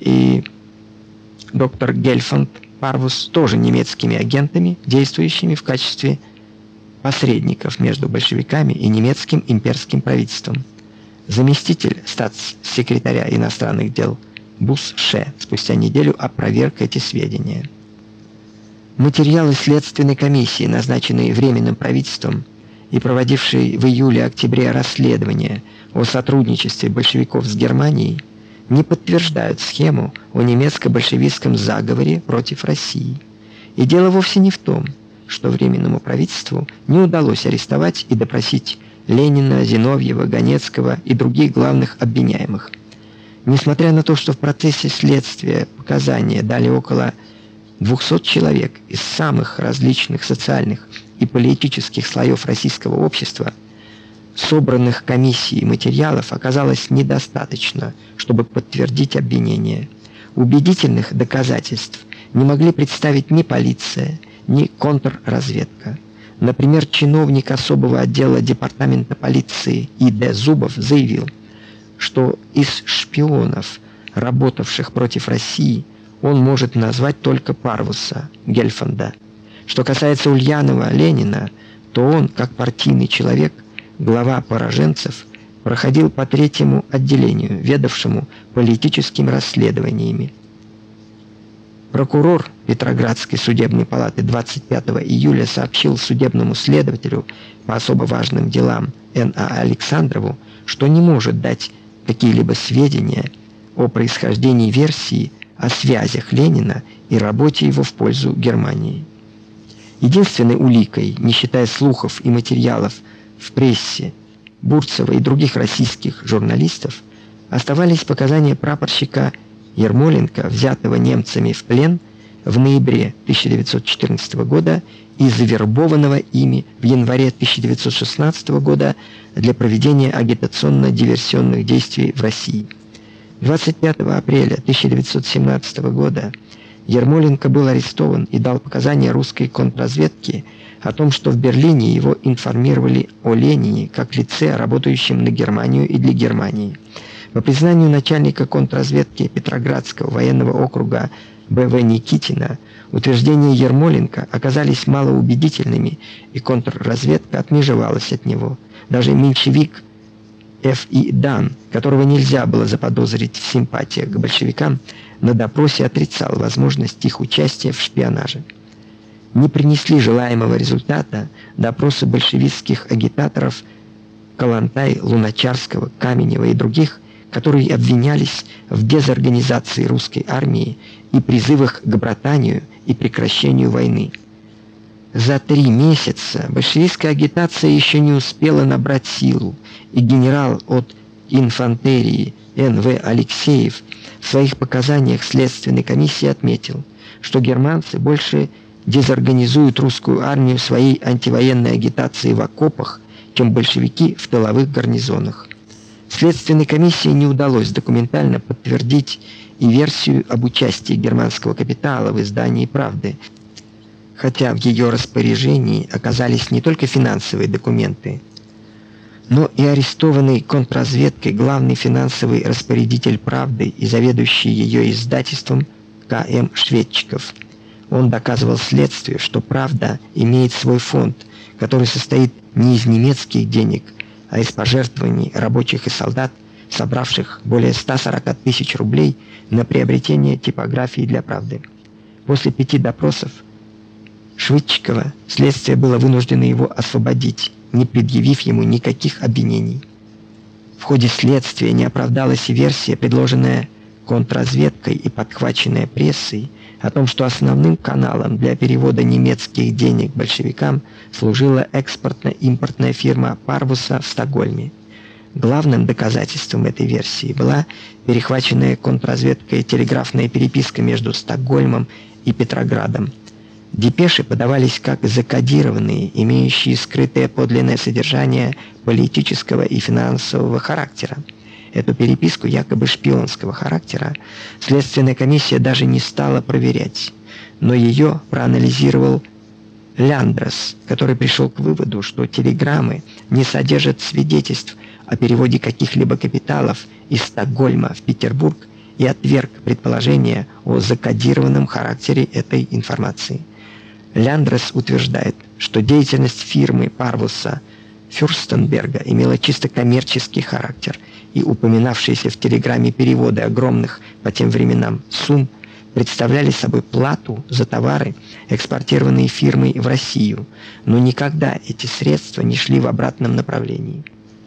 и доктор Гельфанд Парвус тоже немецкими агентами, действующими в качестве посредников между большевиками и немецким имперским правительством. Заместитель статс-секретаря иностранных дел Бус Ше спустя неделю опроверг эти сведения. Материалы следственной комиссии, назначенные временным правительством и проводившие в июле-октябре расследование о сотрудничестве большевиков с Германией, не подтверждают схему о немецко-большевистском заговоре против России. И дело вовсе не в том, что временному правительству не удалось арестовать и допросить Ленина, Зиновьева, Ганецкого и других главных обвиняемых. Несмотря на то, что в процессе следствия показания дали около 200 человек из самых различных социальных и политических слоев российского общества, собранных комиссией материалов оказалось недостаточно, чтобы подтвердить обвинения. Убедительных доказательств не могли представить ни полиция, ни контрразведка. Например, чиновник особого отдела департамента полиции И.Д. Зубов заявил, что из шпионов, работавших против России, он может назвать только Парвуса Гельфанда. Что касается Ульянова Ленина, то он, как партийный человек, глава пораженцев, проходил по третьему отделению, ведавшему политическими расследованиями. Прокурор Петроградской судебной палаты 25 июля сообщил судебному следователю по особо важным делам Н.А. Александрову, что не может дать какие-либо сведения о происхождении версии о связях Ленина и работе его в пользу Германии. Единственной уликой, не считая слухов и материалов в прессе Бурцева и других российских журналистов, оставались показания прапорщика Ермоленко, взятого немцами в плен в ноябре 1914 года и завербованного ими в январе 1916 года для проведения агитационно-диверсионных действий в России. 25 апреля 1917 года Ермоленко был арестован и дал показания русской контрразведке о том, что в Берлине его информировали о Ленине как лице, работающем на Германию и для Германии. По признанию начальника контрразведки Петроградского военного округа Б.В. Никитина, утверждения Ермоленко оказались малоубедительными, и контрразведка отмежевалась от него. Даже меньшевик Ф.И. Дан, которого нельзя было заподозрить в симпатиях к большевикам, на допросе отрицал возможность их участия в шпионаже. Не принесли желаемого результата допросы большевистских агитаторов Калантай, Луначарского, Каменева и других, которые обвинялись в дезорганизации русской армии и призывах к братанию и прекращению войны. За три месяца большевистская агитация еще не успела набрать силу, и генерал от инфантерии Н.В. Алексеев в своих показаниях следственной комиссии отметил, что германцы больше дезорганизуют русскую армию своей антивоенной агитацией в окопах, чем большевики в тыловых гарнизонах. Следственной комиссии не удалось документально подтвердить и версию об участии германского капитала в издании Правды, хотя в ее распоряжении оказались не только финансовые документы, но и арестованный контрразведкой главный финансовый распорядитель Правды и заведующий ее издательством К.М. Шведчиков. Он доказывал следствию, что Правда имеет свой фонд, который состоит не из немецких денег, а из пожертвований рабочих и солдат, собравших более 140 тысяч рублей на приобретение типографии для Правды. После пяти допросов Швыдчикова следствие было вынуждено его освободить, не предъявив ему никаких обвинений. В ходе следствия не оправдалась и версия, предложенная контрразведкой и подхваченная прессой, о том, что основным каналом для перевода немецких денег большевикам служила экспортно-импортная фирма Парвуса в Стокгольме. Главным доказательством этой версии была перехваченная контрразведкой телеграфная переписка между Стокгольмом и Петроградом. Депеши подавались как закодированные, имеющие скрытое подлинное содержание политического и финансового характера. Эту переписку якобы шпионского характера следственная комиссия даже не стала проверять, но ее проанализировал Ляндрос, который пришел к выводу, что телеграммы не содержат свидетельств о переводе каких-либо капиталов из Стокгольма в Петербург и отверг предположение о закодированном характере этой информации. Ляндрес утверждает, что деятельность фирмы Парвуса Фюрстенберга имела чисто коммерческий характер, и упоминавшиеся в телеграмме переводы огромных по тем временам сумм представляли собой плату за товары, экспортированные фирмой в Россию, но никогда эти средства не шли в обратном направлении.